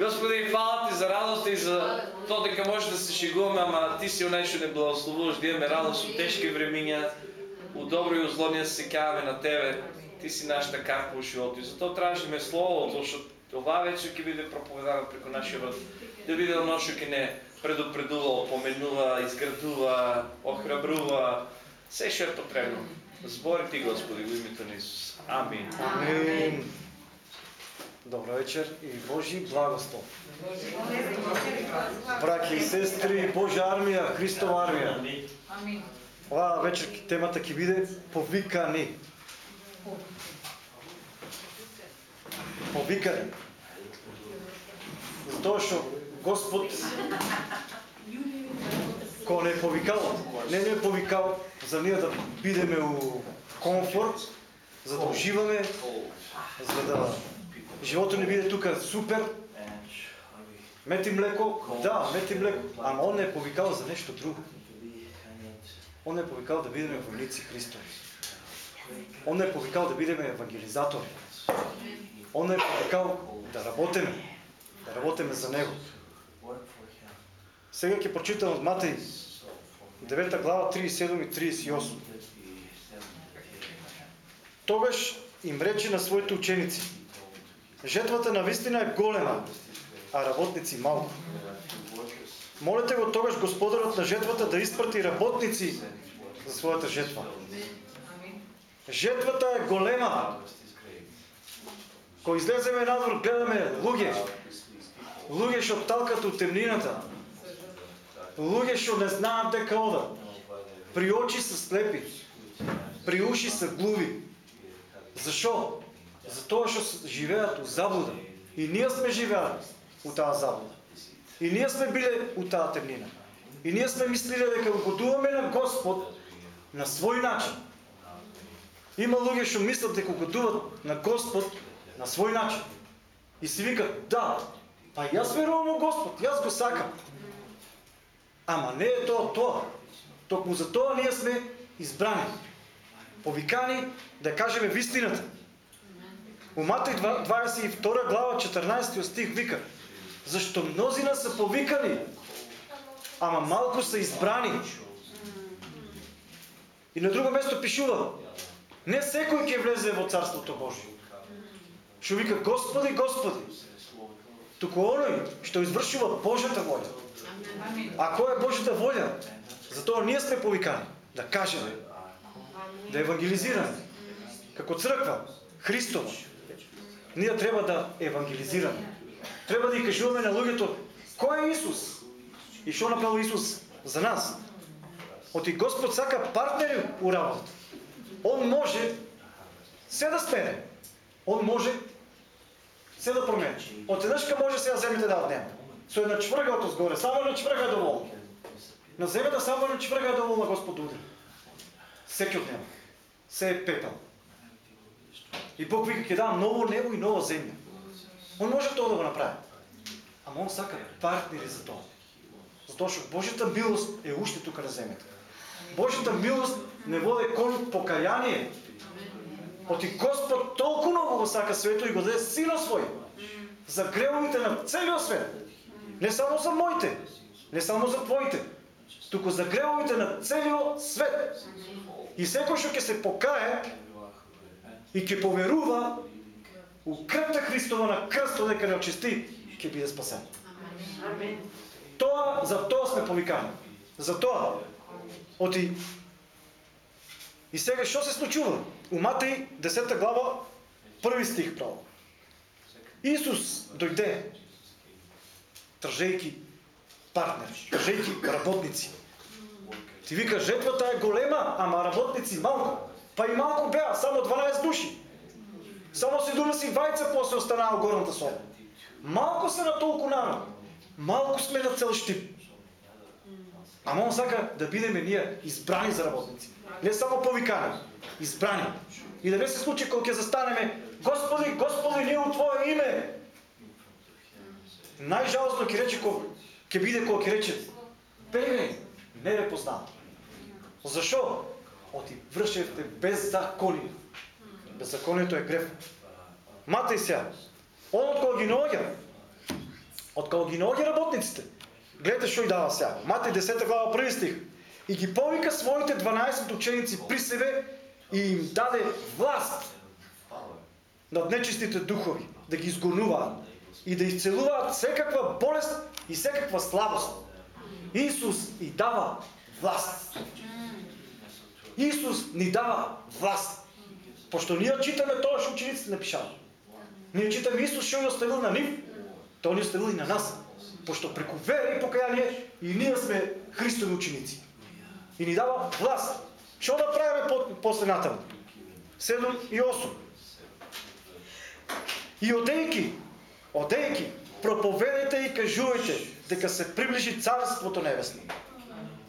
Господи, фала ти за радост и за тоа дека може да се шегуваме, ама ти си онај што не благословуваш да имаме радост у тешки времиња, у добро и у зло ние се сеќаваме на тебе. Ти си нашата карпа у животот и затоа тражиме словото што ова вече ќе биде проповедано преку нашиот род. Да биде оно што ќе не предупредува, опоменува, изградува, охрабрува, се што е потребно. Збори ти Господи во името на Исус. Амин. Амин. Добро вечер и Божи благослов. Браки и сестри, Божја армија, Христова армија. Амин. Оваа вечер темата ќе биде повикани. Повикани. Затоа што Господ кога не повикал, не не повикал за ние да бидеме у комфорт, за да уживаме, за да животот ни биде тука супер, мети млеко, да, мети млеко, ама он не е повикал за нешто друго. Он не е повикал да бидеме војници Христови. Он не е повикал да бидеме евангелизатори. Он не е повикал да работиме, да работиме за Него. Сега ќе прочитам од Матеј 9 глава 37 и 38. Тогаш им рече на своите ученици, жетвата на вистина е голема, а работници малку. Молете го тогаш господарот на жетвата да испрати работници за својата жетва. Жетвата е голема. Кој излеземе надвор, гледаме луѓе, луѓе што талкат у темнината, луѓе што не знаат дека одат, при очи се слепи, при уши се глуви. Зашо? Затоа што живеат у заблуда. И ние сме живеали у таа заблуда. И ние сме биле у таа темнина. И ние сме мислиле дека го на Господ на свој начин. Има луѓе што мислат дека годуват на Господ на свој начин. И си викат, да, па јас верувам во Господ, јас го сакам. Ама не е тоа тоа. Токму за тоа ние сме избрани. Повикани да кажеме вистината. У Матеј 22 глава 14 стих вика Зашто мнозина се повикани, ама малку се избрани. И на друго место пишува Не секој ќе влезе во Царството Божие. Што вика Господи, Господи. Туку оној што извршува Божјата воља. А која е Божјата воља? Затоа ние сме повикани да кажеме, да евангелизираме. Како црква Христова, ние треба да евангелизираме. Треба да ја кажуваме на луѓето кој е Исус и што направил Исус за нас. Оти Господ сака партнери у работата. Он може се да смене. Он може се да промени. Од еднашка може се да земите да однеме. Со една чврга од озгоре, само една чврга е доволна. На земјата само една чврга е доволна Господ удри. Секи од нема. Се е пепел. И Бог вика ќе дам ново небо и нова земја. Он може тоа да го направи. Ама он сака партнери за тоа. Затоа што Божјата милост е уште тука на земјата. Божјата милост не води кон покаяние. Оти Господ толку многу го сака свето и го даде сина свој за гревовите на целиот свет. Не само за моите, не само за твоите, туку за гревовите на целиот свет. И секој што ќе се покае и ќе поверува у крвта Христова на крстот дека не очисти, ќе биде спасен. Тоа за тоа сме повикани. За тоа. Оти И сега што се случува? У Матеј 10 глава први стих право. Исус дојде тржејки партнери, тржејки работници. Ти вика, жетвата е голема, ама работници малко. Па и малку беа, само 12 души. Само се донеси вајца после останаа горната соба. Малку се на толку нано, малку сме на цел штип. Ама он сака да бидеме ние избрани за работници. Не само повикани, избрани. И да не се случи кога ќе застанеме, Господи, Господи, ние у Твое име. Најжалостно ќе рече кога ќе биде кога ќе рече, беге, не ве познавам. Зашо? Оти вршевте беззаконие. Беззаконието е грев. Матај се, он од кога ги наоѓа, Од кога ги наоѓа работниците, гледате што и дава сега. Матеј 10 глава први стих. И ги повика своите 12 ученици при себе и им даде власт над нечистите духови, да ги изгонуваат и да исцелуваат секаква болест и секаква слабост. Исус и дава власт. Исус ни дава власт. Пошто ние читаме тоа што учениците напишали. Ние читаме Исус што ја оставил на нив, тоа ни оставил и на нас. Пошто преку вера и покаяние и ние сме Христови ученици. И ни дава власт. Што да правиме после натаму? 7 и 8. И одејки, одејки, проповедете и кажувајте дека се приближи Царството Небесно.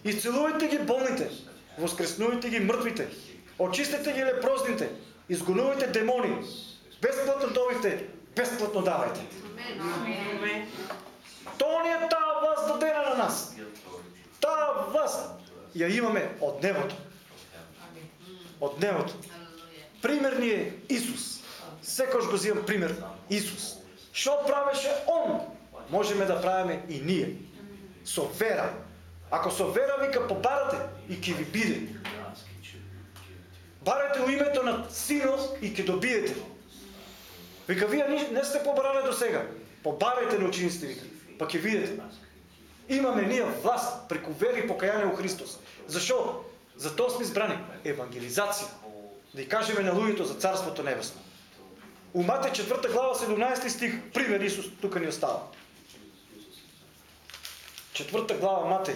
И целувајте ги болните, воскреснувајте ги мртвите, очистете ги лепрозните, изгонувајте демони, бесплатно добивте, бесплатно давајте. Тоа ни е таа власт дадена на нас. Таа власт ја имаме од небото. Од небото. Пример ни е Исус. Секош го зимам пример Исус. Што правеше Он, можеме да правиме и ние. Со вера. Ако со вера вика побарате и ќе ви биде. Барете у името на Синот и ќе добиете. Вика, вие не сте побарале до сега. Побарете на учениците, вика, па ќе видите. Имаме ние власт преку вера и покаяние у Христос. Зашо? За тоа сме избрани. Евангелизација. Да и кажеме на луѓето за Царството Небесно. У Мате 4 глава 17 стих, пример Исус тука ни остава. Четврта глава Матеј.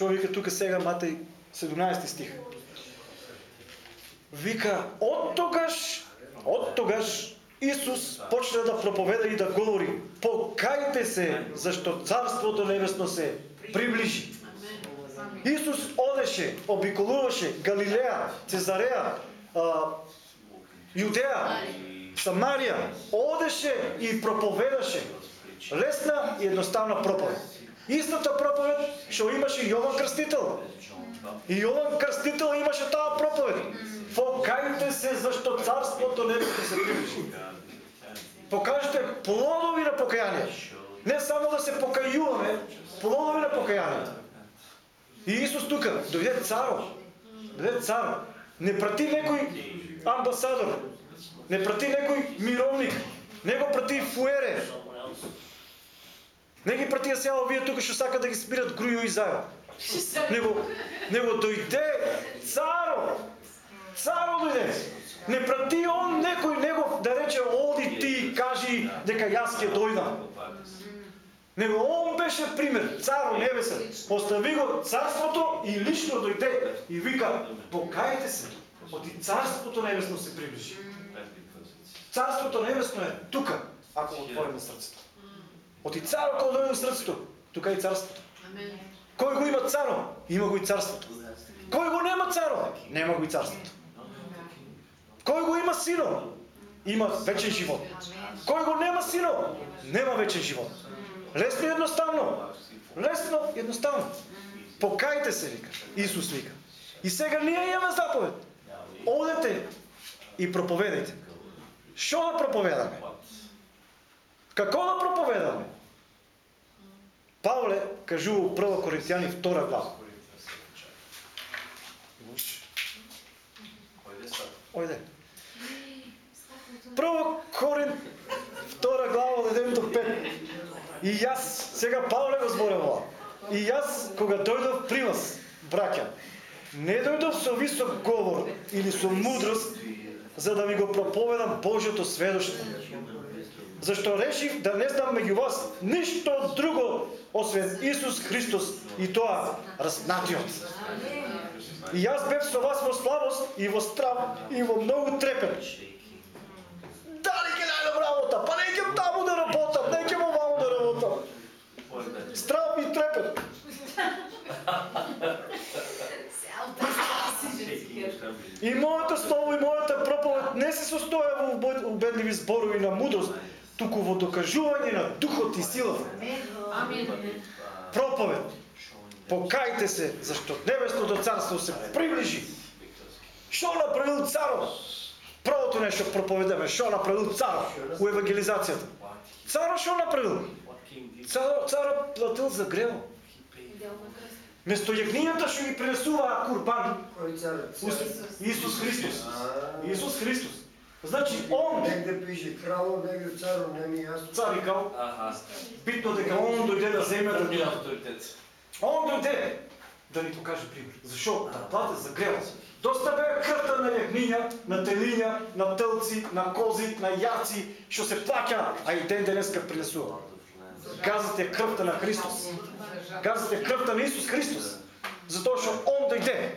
Што вика тука сега Матеј 17 стих? Вика, од тогаш, од тогаш Исус почна да проповеда и да говори, покајте се, зашто Царството Небесно се приближи. Исус одеше, обиколуваше Галилеја, Цезареја, Јудеја, Самарија, одеше и проповедаше. Лесна и едноставна проповед. Истата проповед што имаше Јован Крстител. И Јован Крстител имаше таа проповед. Покајте се зашто царството не се приближи. Покажете плодови на покаяние. Не само да се покајуваме, плодови на покаяние. И Исус тука дојде царо. Дојде царо. Не прати некој амбасадор, не прати некој мировник, не го прати фуере. Не ги прати сега овие тука што сака да ги спират грујо и зајо. Него, него дојде царо. Царо дојде. Не прати он некој него да рече оди ти и кажи дека јас ќе дојдам. Него он беше пример, царо небесен. Остави го царството и лично дојде и вика, покајте се, оди царството небесно се приближи. Царството небесно е тука, ако отвориме срцето. Оти царо кога дојде срцето, тука е и царството. Кој го има царо, има го и царството. Кој го нема царо, нема го и царството. Кој го има сино, има вечен живот. Кој го нема сино, нема вечен живот. Лесно и едноставно. Лесно и едноставно. Покајте се, вика. Исус вика. И сега ние имаме заповед. Одете и проповедајте. Што да проповедаме? Како да проповедаме? Павле кажува прво Коринтијани втора глава. Ојде. Прво Корин втора глава да од 1 до 5. И јас, сега Павле го зборува. И јас, кога дојдов при вас, браќа, не дојдов со висок говор или со мудрост, за да ви го проповедам Божјото сведоштво. Зашто решив да не знам меѓу вас ништо друго, освен Исус Христос и тоа распнатиот. И јас бев со вас во славост и во страв и во многу трепет. Дали ќе најдам работа? Па не ќе таму да работам, не ќе ваму да работам. Страв и трепет. И моето слово и мојата проповед не се состоја во убедливи зборови на мудрост, туку во докажување на духот и силата. Проповед. Покајте се, зашто небесното царство се приближи. Што направил царот? Првото нешто проповедаме, што направил цар у евангелизацијата. Цар што направил? Цар, цар платил за грево. Место јагнињата што ги принесува курбан, Исус Христос. Исус Христос. Значи, Он, Негде пише крало, негде царо, не ми јасно. цар викал, Аха. битно дека Он дојде на земјата, Први авторитет. Он дојде да ни покаже пример. Зашо? Да плати за гревот. Доста беа крвта на јагниња, на телиња, на телци, на кози, на јарци, што се плаќа, а и ден денеска принесува. Газът е крвта на Христос. Газът е крвта на Исус Христос. Затоа што Он дојде,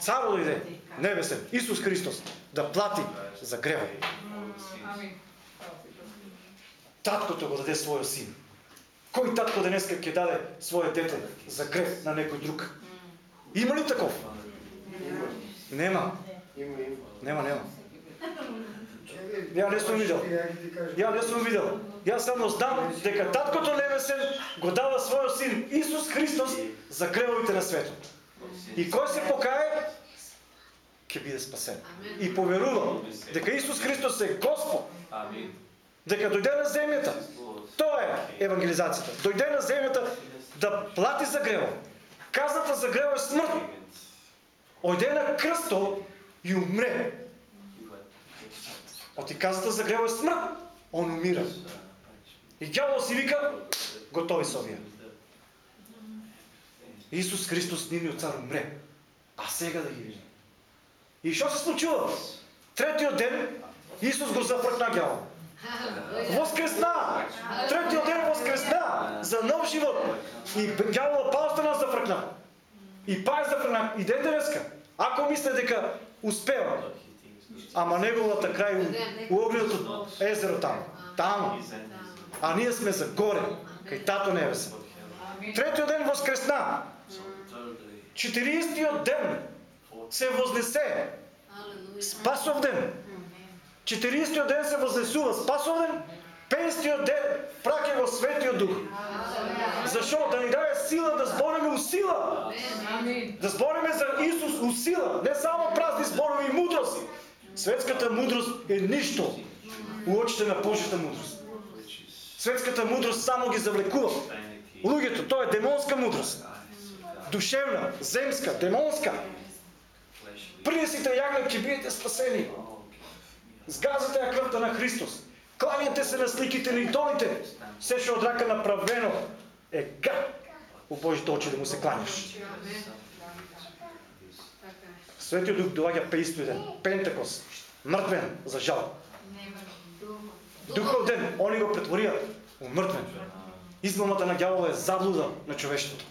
царо дојде, да небесен, Исус Христос, да плати за гревот. Таткото го даде својот син. Кој татко денеска ќе даде своје дете за грев на некој друг? Има ли таков? Нема. Нема, нема. Ја не сум видел. Ја. Ја не сум видел. Јас само знам дека таткото небесен го дава својот син Исус Христос за гревовите на светот. И кој се покае, ќе биде спасен. И поверува дека Исус Христос е Господ, дека дојде на земјата. Тоа е евангелизацијата. Дојде на земјата да плати за грево. Казната за грево е смрт. Ојде на крсто и умре. Оти казната за грево е смрт. Он умира. И ѓавол си вика, готови се овие. Исус Христос нивниот цар умре. А сега да ги видиме. И што се случува? Третиот ден Исус го зафркна ѓавол. Воскресна! Третиот ден воскресна за нов живот. И гјавол па остана зафркна. И па е зафркна и ден денеска. Ако мисле дека успева, ама неговата крај у, у огненото езеро таму. Таму. А ние сме за горе, кај Тато Небесен. Третиот ден воскресна. 40 ден се вознесе. Спасов ден. 40 ден се вознесува Спасов ден. 50 ден праќа го Светиот Дух. Зашо? Да ни даде сила да збориме у сила. Да збориме за Исус у сила. Не само празни зборови и мудрост. Светската мудрост е ништо у очите на Божјата мудрост. Светската мудрост само ги завлекува. Луѓето, тоа е демонска мудрост. Душевна, земска, демонска. Принесите јагнет ќе бидете спасени. Сгазате ја крвта на Христос. Кланяте се на сликите на идолите. Се што од рака направено е га. у Божите очи да му се кланяш. Светиот Дух доаѓа 50 Пентекос, мртвен за жал. Духов ден, они го претворија у мртвен. Измамата на ѓавола е заблуда на човештвото.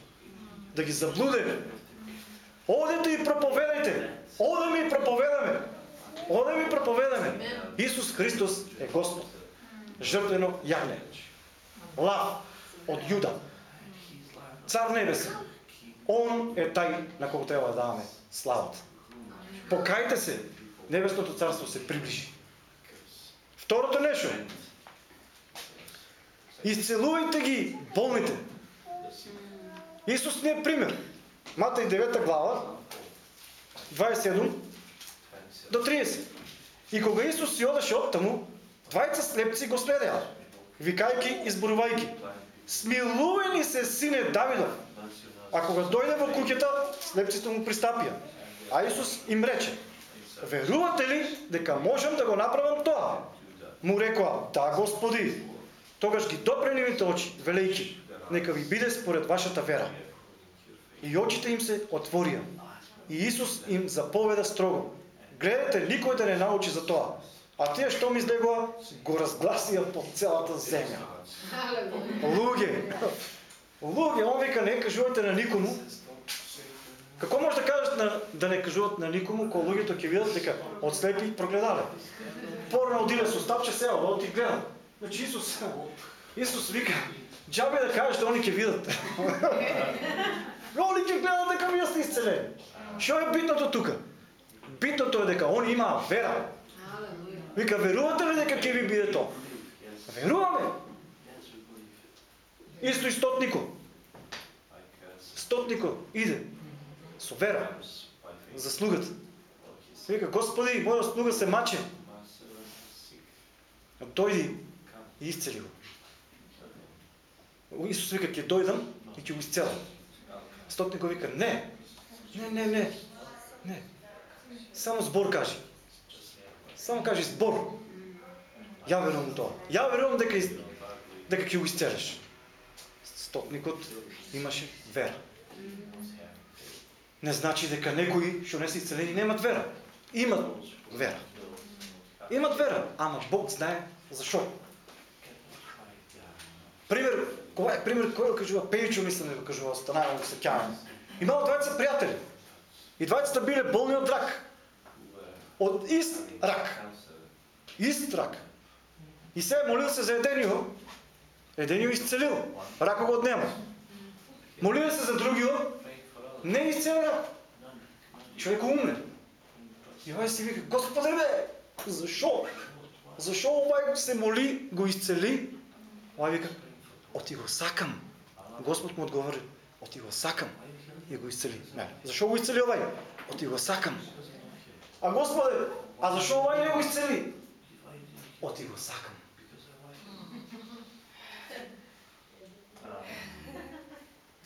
Да ги заблуде. Одете и проповедајте. Одеме и проповедаме. Одеме и проповедаме. Исус Христос е Господ. Жртвено јагне. Лав од Јуда. Цар небесен. Он е тај на кого треба да даваме славата. Покајте се, небесното царство се приближи. Второто нешто. Исцелувајте ги болните. Исус ни е пример. Матеј 9 глава, 27 до 30. И кога Исус си одеше оттаму, двајца слепци го следеа, викајки и зборувајки: Смилувани се сине Давидов. А кога дојде во куќата, слепците му пристапија. А Исус им рече: Верувате ли дека можам да го направам тоа? Му рекоа: Да, Господи. Тогаш ги допре очи, велејки: Нека ви биде според вашата вера. И очите им се отворија. И Исус им заповеда строго: Гледате никој да не научи за тоа. А тие што ми излегува, го разгласија по целата земја. Луѓе, луѓе, он вика не кажувајте на никому. Како може да кажеш на, да не кажуват на никому, кога луѓето ќе видат дека од слепи прогледале. Порано одиле со стапче сеа, да ти гледам. Значи Исус, Исус вика, Джабе да кажеш да они ќе видат. Они ќе гледат дека вие сте исцелени. Што е битното тука? Битното е дека они имаа вера. Вика, верувате ли дека ќе ви биде тоа? Веруваме. Исто и стотнико. Стотнико иде со вера. Заслугата. Вика, Господи, мојот слуга се маче. Дојди и исцели го. Исус вика, ќе дојдам и ќе го исцелам. Стотникот вика, не, не, не, не, не. Само збор кажи. Само кажи збор. Ја верувам тоа. Ја верувам дека дека ќе го исцелиш. Стотникот имаше вера. Не значи дека некои што не се исцелени немат вера. Имат вера. Имат вера, ама Бог знае зашо. Пример, кога е пример кој го кажува Пејчо, мислам да го кажува, останавам да се кјавам. Имало двајца пријатели. И двајцата биле болни од рак. Од ист рак. Ист рак. И се молил се за еденио. Еденио исцелил, ракот го однема. Молил се за другиот, не исцелил рак. Човек умне. И овај си вика, Господе бе, зашо? Зашо овај се моли, го исцели? Овај вика, оти го сакам. Господ му одговори, оти го сакам и го исцели. Не. Зашо го исцели овај? Оти го сакам. А Господе, а зашо овај не го исцели? Оти го сакам.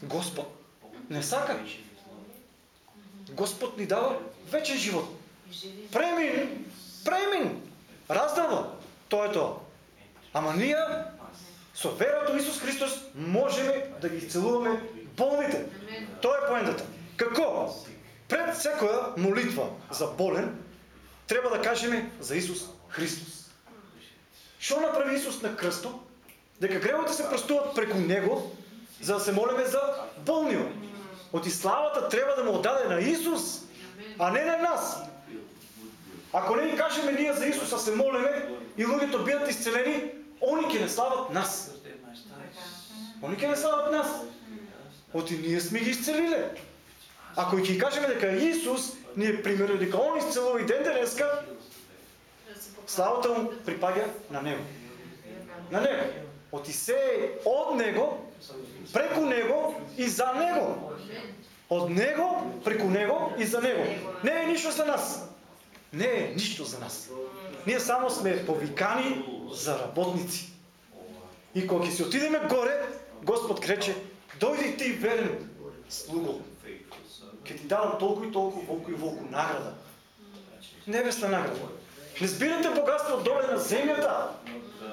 Господ не сака. Господ ни дава вечен живот. Премин, премин, раздава. Тоа е тоа. Ама ние со верата во Исус Христос можеме да ги исцелуваме болните. Тоа е поентата. Како? Пред секоја молитва за болен, треба да кажеме за Исус Христос. Што направи Исус на крстот? Дека гревоте се простуват преку Него, за да се молиме за болниот. Оти славата треба да му отдаде на Исус, а не на нас. Ако не ни кажеме ние за Исуса се молиме и луѓето бидат исцелени, они ќе не слават нас. Они ќе не слават нас. Оти ние сме ги исцелиле. Ако ќе кажеме дека Исус ни е примерно дека он исцелува и ден денеска, славата му припаѓа на него. На него. Оти се е од него, преку него и за него. Од него, преку него и за него. Не е ништо за нас. Не е ништо за нас. Ние само сме повикани за работници. И кога ќе се отидеме горе, Господ крече, дојди ти верен слуго. ке ти дадам толку и толку волку и волку награда. Небесна награда. Не збирате богатство доле на земјата,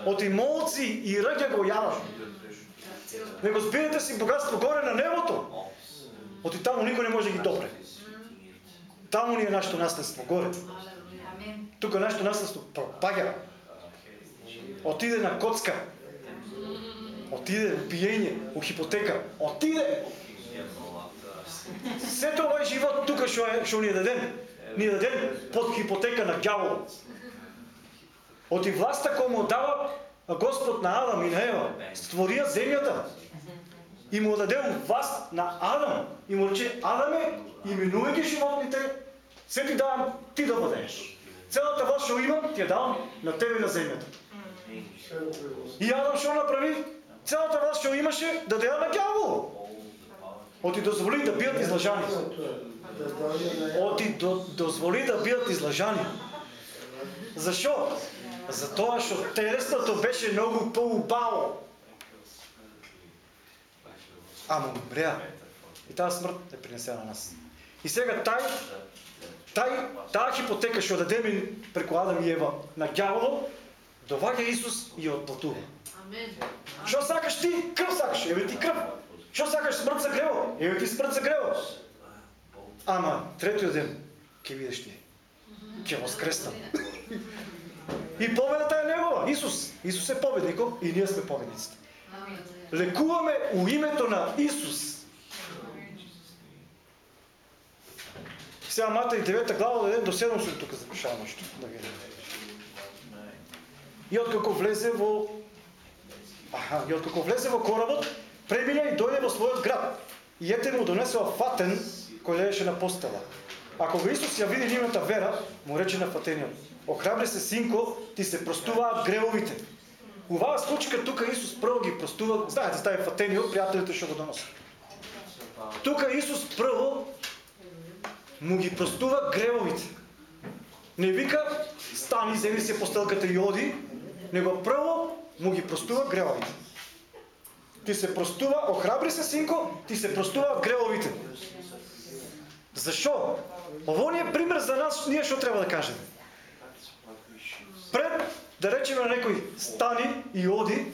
од имолци и ръѓа го Не Него збирате си богатство горе на небото. Оти таму никој не може да ги допре. Таму ни е нашето наследство горе. Тука нашето наследство пропаѓа. Отиде на коцка. Отиде у пиење, у хипотека. Отиде. Сето овој живот тука што што ни е даден, ни е даден под хипотека на ѓаволот. Оти власта кој му дава Господ на Адам и на Ева, створија земјата и му даде власт на Адам и му рече Адаме, именувај ги животните, се ти давам ти да водеш. Целата ваша што имам ти ја давам на тебе и на земјата. И Адам што направи? Целата ваша што имаше да деа на ѓавол. Оти дозволи да бидат излажани. Оти до, дозволи да бидат излажани. Зашо? Затоа што телесното беше многу поубаво. Ама умреа. И таа смрт е принесена на нас. И сега тај тај таа хипотека што дадеме преку Адам и Ева на ѓаволот, доваѓа Исус и ја отплатува. Што сакаш ти? Крв сакаш, еве ти крв. Што сакаш смрт за грево? Еве ти смрт за грево. Ама третиот ден ќе видиш ти. Ќе воскреснам. И победата е негова. Исус. Исус е победникот и ние сме победниците. Лекуваме у името на Исус. Сега Матеј 9 глава од 1 до 7 сум тука запишано нешто да ги И откако влезе во Аха, и откако влезе во коработ, премина и дојде во својот град. И ете му донесува фатен кој лежеше на постела. Ако го Исус ја види нивната вера, му рече на фатениот: Охрабри се, синко, ти се простуваат гревовите. Уваа случка тука Исус прво ги простува, знаете, стај фатениот, пријателите што го доносат. Тука Исус прво му ги простува гревовите. Не вика, стани, земи се постелката и оди, него прво му ги простува гревовите. Ти се простува, охрабри се, синко, ти се простува гревовите. Зашо? Ово ни е пример за нас, ние што треба да кажеме. Пред да речеме на некој стани и оди,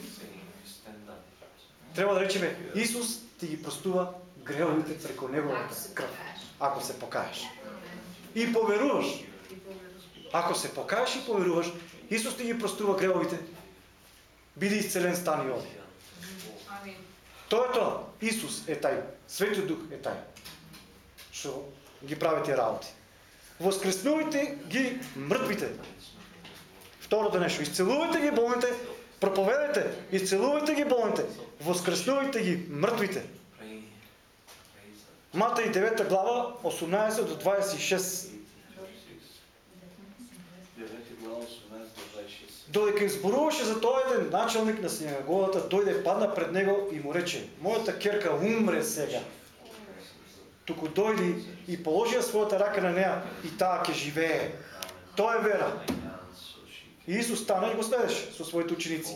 треба да речеме Исус ти ги простува гревовите преко неговата крв, ако се покаеш. И поверуваш. Ако се покаеш и поверуваш, Исус ти ги простува гревовите. Биди исцелен стани и оди. Тоа е тоа. Исус е тај. Светиот Дух е тај. Што ги прави тие работи. Воскреснувайте ги мртвите. Второто нешто, исцелувајте ги болните, проповедајте, исцелувајте ги болните, воскреснувајте ги мртвите. Матеј 9 глава 18 до 26. Додека им зборуваше за тоа еден началник на синагогата, дојде падна пред него и му рече: "Мојата керка умре сега." Туку дојди и положи ја својата рака на неа и таа ќе живее. Тоа е вера. И Исус стана и го следеше со своите ученици.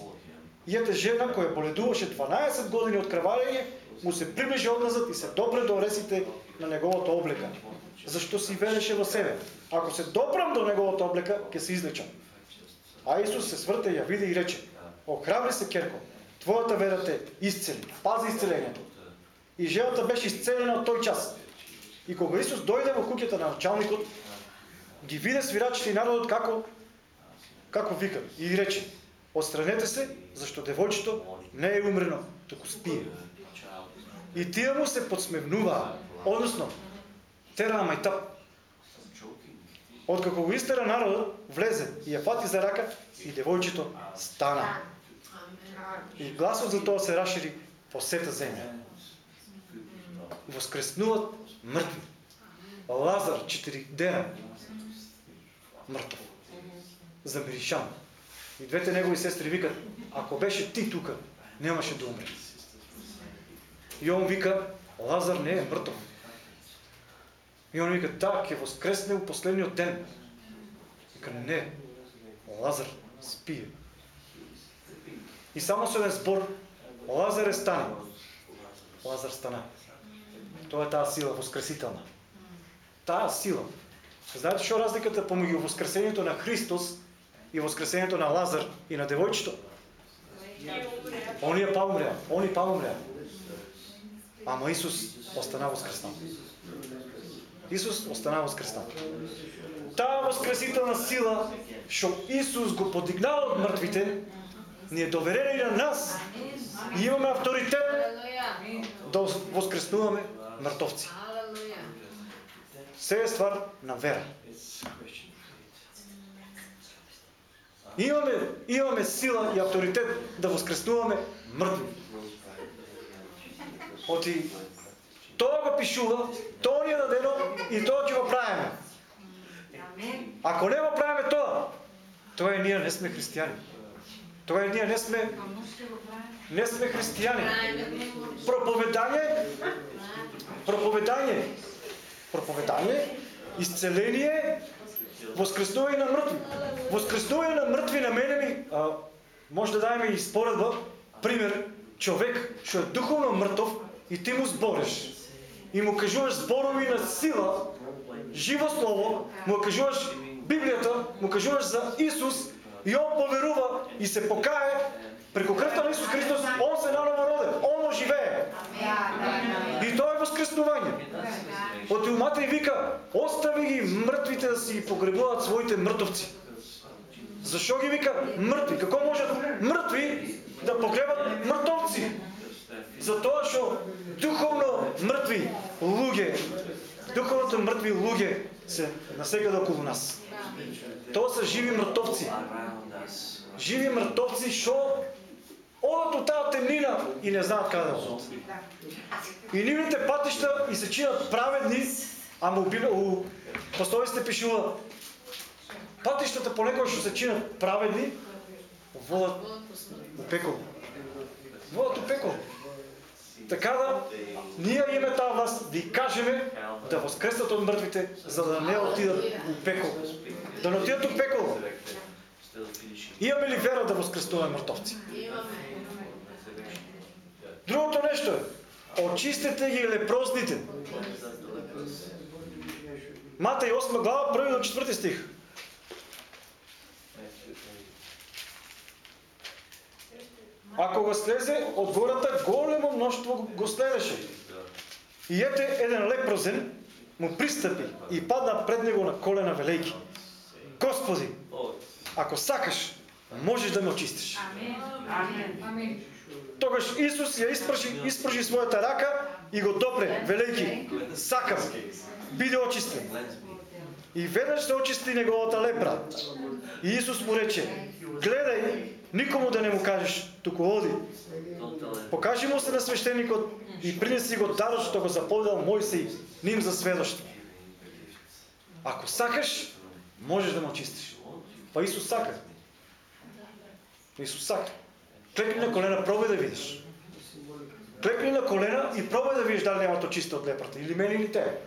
И ете жена која боледуваше 12 години од крварење, му се приближи одназад и се допре до оресите на неговото облека. Зашто си велеше во себе. Ако се допрам до неговото облека, ќе се излечам. А Исус се сврте и ја види и рече: Охрабри се, Керко, твојата вера те исцели. Пази исцелението. И желата беше исцелена од тој час. И кога Исус дојде во куќата на началникот, ги виде свирачите и народот како како вика. и рече: Отстранете се, зашто девојчето не е умрено, туку спие. И тие му се подсмевнуваа, односно тераа мајтап. Откако го истера народот, влезе и ја фати за рака и девојчето стана. И гласот за тоа се расшири по сета земја. Воскреснуват мртви. Лазар 4 дена мртов. Замиришан. И двете негови сестри викат, ако беше ти тука, немаше да умре. И он вика, Лазар не е мртов. И он вика, да, ќе воскресне у последниот ден. Вика, не, Лазар спие. И само со еден збор, Лазар е стане. Лазар стана. Тоа е таа сила воскресителна. Таа сила. Знаете што е разликата помеѓу воскресението на Христос и воскресението на Лазар и на девојчето? Оние па умреа, они па умреа. Ама Исус остана воскреснат. Исус остана воскреснат. Таа воскресителна сила што Исус го подигнал од мртвите, ни е доверена и на нас. И имаме авторитет да воскреснуваме мртовци. Се е ствар на вера. Имаме, имаме сила и авторитет да воскреснуваме мртви. Оти тоа го пишува, тоа ни е дадено и тоа ќе го правиме. Ако не го правиме тоа, тоа е ние не сме христијани. Тоа е ние не сме не сме христијани. Проповедање проповедање проповедање исцеление воскреснување на мртви. Воскреснување на мртви на мене ми а, може да дајме и споредба пример човек што е духовно мртов и ти му збориш и му кажуваш зборови на сила, живо слово, му кажуваш Библијата, му кажуваш за Исус и он поверува и се покае преку крвта на Исус Христос, он се наново роден. он оживее. И тоа е воскреснување. Оти умата и вика, остави ги мртвите да си погребуваат своите мртовци. Зашо ги вика мртви? Како можат мртви да погребат мртовци? Затоа што духовно мртви луѓе, духовното мртви луѓе се насекаде околу нас. Тоа се живи мртовци. Живи мртовци што одат од таа темнина и не знаат каде одат. И нивните патишта и се чинат праведни, ама у, у постојците пишува патиштата понекогаш што се чинат праведни водат у пекол. Водат у пекол. Така да, ние имаме таа власт да ја кажеме да воскреснат од мртвите, за да не отидат у пекол. да не отидат у пекол. Имаме ли вера да воскреснуваме мртовци? Другото нешто е, очистете ги лепросните. Матеј 8 глава, 1 до 4 стих. Ако го слезе од гората, големо мноштво го следеше. И ете еден лепрозен му пристапи и падна пред него на колена велејки. Господи, ако сакаш, можеш да ме очистиш. Амин. Тогаш Исус ја испрши, испрши својата рака и го допре, велејки, сакам, биде очистен. И веднаш се очисти неговата лепра. И Исус му рече, гледај, никому да не му кажеш, туку оди. Покажи му се на свештеникот и принеси го дарот што го заповедал Мојсей ним за сведоштво. Ако сакаш, можеш да ме очистиш. Па Исус сака. Исус сака. Клекни на колена, пробај да видиш. Клекни на колена и пробај да видиш дали нема то чисто од лепрата, или мене или тебе.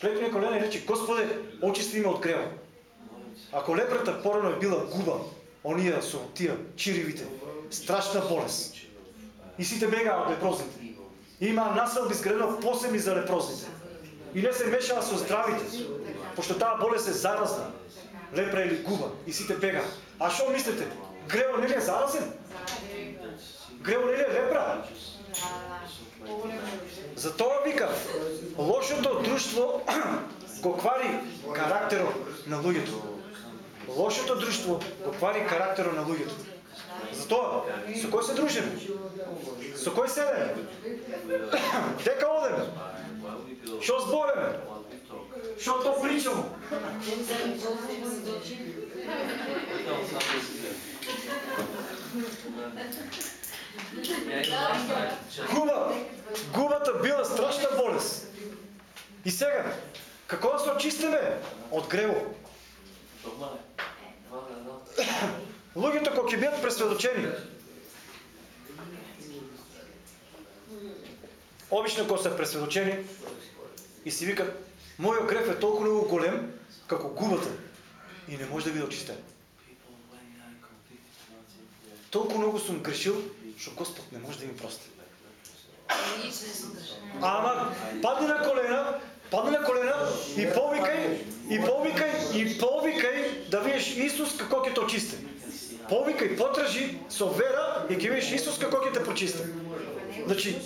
Клекни на колена и речи, Господе, очисти ме од грева. Ако лепрата порано е била губа, оние да со тие чиривите, страшна болест. И сите бегаа од лепрозните. Има населби изградено посебни за лепрозните. И не се мешаа со здравите, пошто таа болест е заразна. Лепра или губа. И сите бегаа. А што мислите? Грео не е заразен? Грео не е лепра? Затоа вика, лошото друштво го квари карактерот на луѓето. Лошото друштво го квари карактерот на луѓето. Затоа, со кој се дружиме? Со кој седеме? Дека одеме? Што збореме? Што то причаме? Губа, губата била страшна болест. И сега, како да се очистиме од грево? Луѓето кои ќе бидат пресведочени, обично кои се пресведочени и си викат, мојот греф е толку многу голем како губата и не може да биде очистен. Толку многу сум грешил, што Господ не може да ми прости. Ама падни на колена, падни на колена и повикај, и повикај, и повикај да видиш Исус како ќе те очисти. Повикај, потражи со вера и ќе видиш Исус како ќе те прочисти. Значи,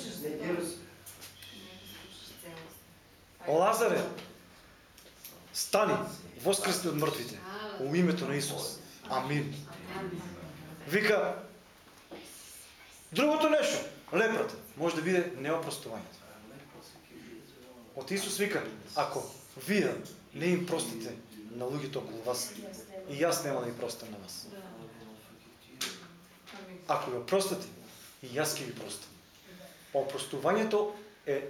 Лазаре, стани, воскресни од мртвите, во името на Исус. Амин. Вика, другото нешто, лепрата, може да биде неопростувањето. Од Исус вика, ако вие не им простите на луѓето околу вас, и јас нема да им простам на вас. Ако ја простите, и јас ќе ви простам. Опростувањето е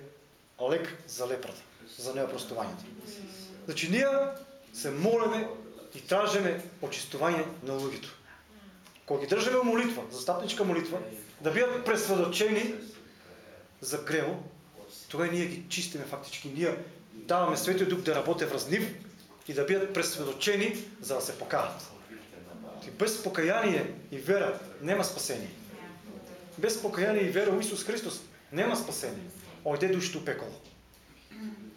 лек за лепрата, за неопростувањето. Значи ние се молиме и тражиме очистување на луѓето. Кога ги држиме молитва, застапничка молитва, да бидат пресведочени за грео, тоа ние ги чистиме фактички. Ние даваме Светиот Дух да работи врз нив и да бидат пресведочени за да се покаат. Без покаяние и вера нема спасение. Без покаяние и вера во Исус Христос нема спасение. Ојде душите у пекол.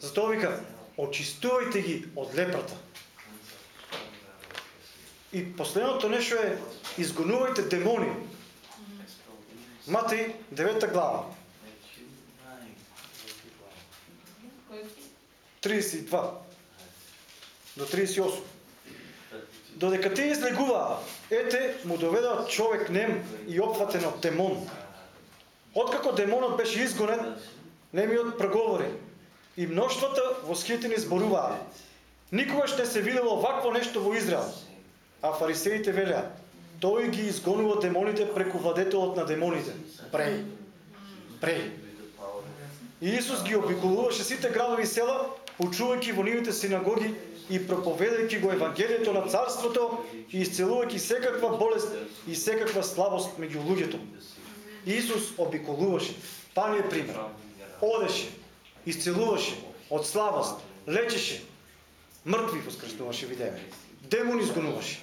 Затоа вика, очистувајте ги од лепрата. И последното нешто е изгонувајте демони. Мати 9 глава. 32 до 38. Додека тие излегуваа, ете му доведоа човек нем и опфатен од демон. Откако демонот беше изгонен, немиот проговори и мноштвата восхитени зборуваа. Никогаш не се видело вакво нешто во Израел. А фарисеите велеа, тој ги изгонува демоните преку владетелот на демоните. Преј. Преј. И Исус ги обиколуваше сите градови и села, учувајќи во нивните синагоги и проповедајќи го евангелието на царството и исцелувајќи секаква болест и секаква слабост меѓу луѓето. Исус обиколуваше. Па ни е пример. Одеше, исцелуваше од слабост, лечеше, мртви воскреснуваше видеме. демон изгонуваше.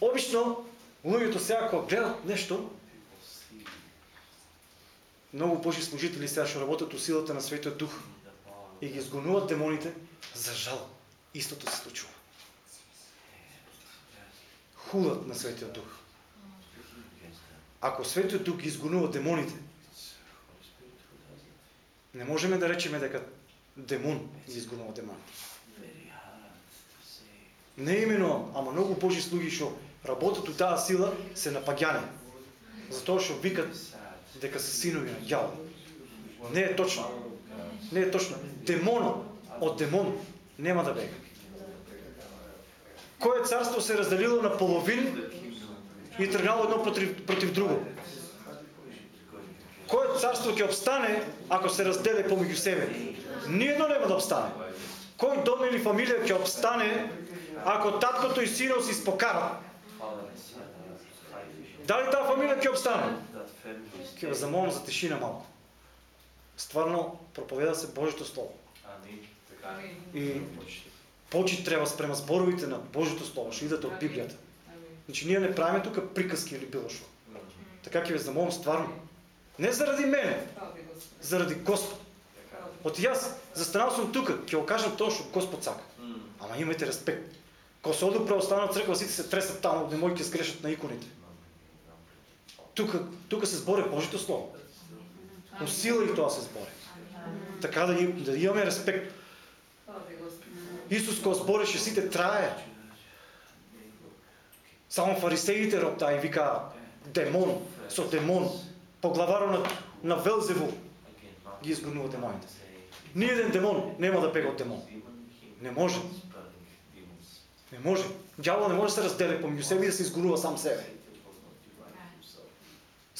Обично, луѓето сега кога гледат нешто, многу Божи служители сега што работат у силата на Светиот Дух и ги изгонуваат демоните, за жал, истото се случува. Хулат на Светиот Дух. Ако Светиот Дух ги изгонува демоните, не можеме да речеме дека демон ги изгонува демоните. Не имено, ама многу Божи слуги што работат у таа сила се напаѓани. Затоа што викат дека се синови на ѓавол. Не е точно. Не е точно. Демоно од демон нема да бега. Кое царство се разделило на половин и тргнало едно против, против друго? Кое царство ќе обстане ако се раздели помеѓу себе? Ниедно нема да обстане. Кој дом или фамилија ќе обстане ако таткото и синот се испокарат? Дали таа фамилија ќе обстане? Ќе ве замолам за тишина малку. Стварно проповеда се Божјото слово. И почит треба спрема зборовите на Божјото слово, што идат од Библијата. Значи ние не правиме тука приказки или било што. Така ќе ве замолам стварно. Не заради мене, заради Господ. Од јас застанал сум тука, ќе го кажам тоа што Господ сака. Ама имајте респект. Кога се оду православна црква, сите се тресат таму, немојте скрешат на иконите. Тука, тука се збори Божито слово. Но сила и тоа се збори. Така да, да имаме респект. Исус кога збореше сите трае. Само фарисеите роптаа и викаа демон, со демон, поглаваро на, на Велзеву ги изгонува демоните. Ниеден демон нема да бега од демон. Не може. Не може. Дјавол не може да се раздели помеѓу себе и да се изгонува сам себе.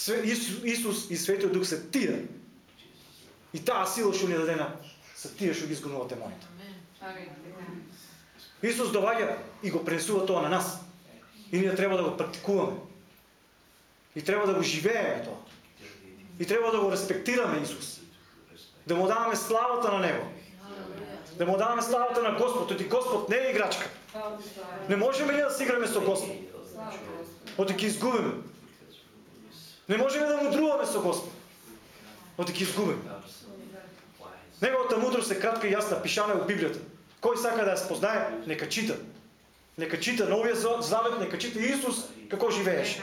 Све, Исус, Исус и Светиот Дух се тие. И таа сила што ни дадена се тие што ги изгонува демоните. Исус доаѓа и го пренесува тоа на нас. И ние треба да го практикуваме. И треба да го живееме тоа. И треба да го респектираме Исус. Да му даваме славата на Него. Да му даваме славата на Господ. Оти Господ не е играчка. Не можеме ние да се играме со Господ. Оти ќе изгубиме. Не можеме да мудруваме со Господ. Оти ќе изгубиме. Неговата мудрост е кратка и јасна, пишана во Библијата. Кој сака да ја спознае, нека чита. Нека чита Новиот Завет, нека чита Исус како живееше.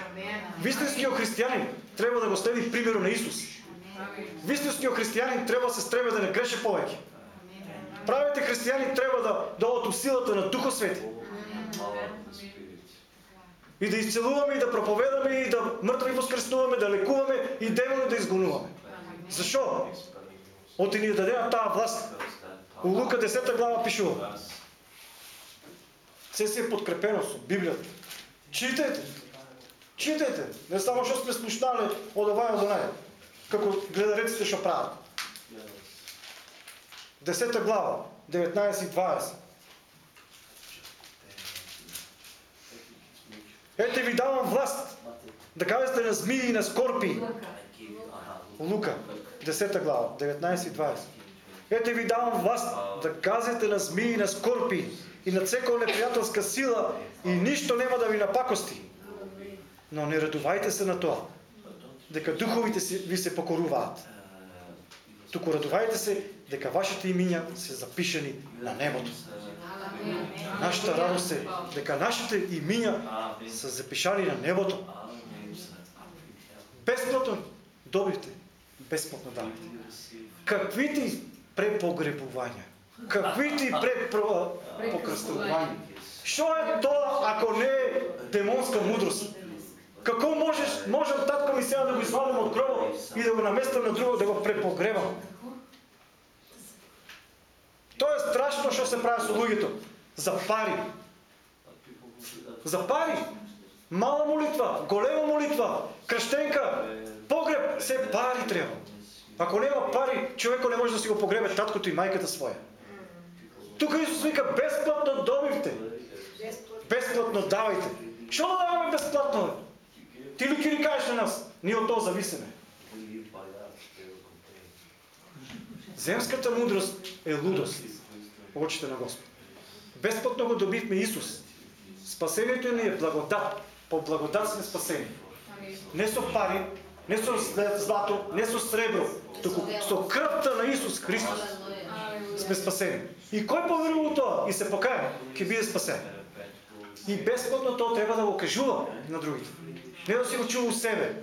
Вистинскиот христијанин треба да го следи примерот на Исус. Вистинскиот христијанин треба да се стреме да не греше повеќе. Правите христијани треба да, да доодат у силата на Духот Свети. И да исцелуваме, и да проповедаме, и да мртви воскреснуваме, да лекуваме и демони да изгонуваме. Зашо? Оти ни е дадеа таа власт. У Лука 10 глава пишува. Се се е подкрепено со Библијата. Читајте. Читајте. Не само што сме слушнали од овај и од онај. Како гледареците што прават. 10 глава, 19 и 20. Ете ви давам власт да кажете на змии и на скорпи, Лука, 10 глава, 19 и 20. Ете ви давам власт да казете на змии и на скорпи и на секоја непријателска сила и ништо нема да ви напакости. Но не радувајте се на тоа, дека духовите ви се покоруваат. Туку радувајте се дека вашите имиња се запишани на небото. Нашата радост е дека нашите имиња се запишани на небото. Бесплатно добивте, бесплатно давате. Каквити препогребувања, каквити препокрстувања. Што е тоа ако не е демонска мудрост? Како можеш, можам татко ми сега да го извадам од гробот и да го наместам на друго, да го препогребам? Тоа е страшно што се прави со луѓето. За пари. За пари. Мала молитва, голема молитва, крштенка, погреб, се пари треба. Ако нема пари, човеко не може да си го погребе таткото и мајката своја. Тука Исус вика бесплатно добивте. Бесплатно давајте. Што да даваме бесплатно? бе? Ти ли ки ни кажеш на нас? Ние од тоа зависиме. Земската мудрост е лудост очите на Господ. Бесплатно го добивме Исус. Спасението ни е благодат. По благодат сме спасени. Не со пари, не со злато, не со сребро, туку со крвта на Исус Христос сме спасени. И кој поверува во тоа и се покаја, ќе биде спасен. И бесплатно тоа треба да го кажува на другите. Не да си го чува у себе.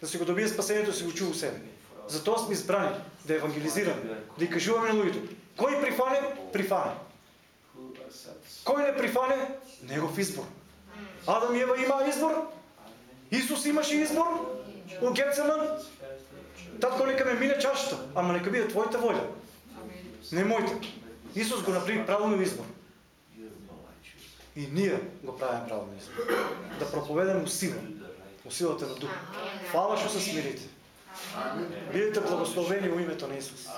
Да си го добие спасението, да си го чува у себе. Затоа сме избрани да евангелизираме, да ја кажуваме на луѓето. Кој прифане, прифане. Кој не прифане, негов избор. Адам и Ева има избор, Исус имаше избор, у Гецеман, татко нека ме мине чашата, ама нека биде твојата волја, не мојте. Исус го направи правилно избор. И ние го правиме правилно избор. Да проповедаме у сила, у силата на Дух. Фала што се смирите. Бидете благословени во името на Исус.